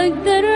تقولوا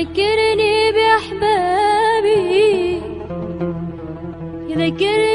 يذكرني بأحبابي يذكرني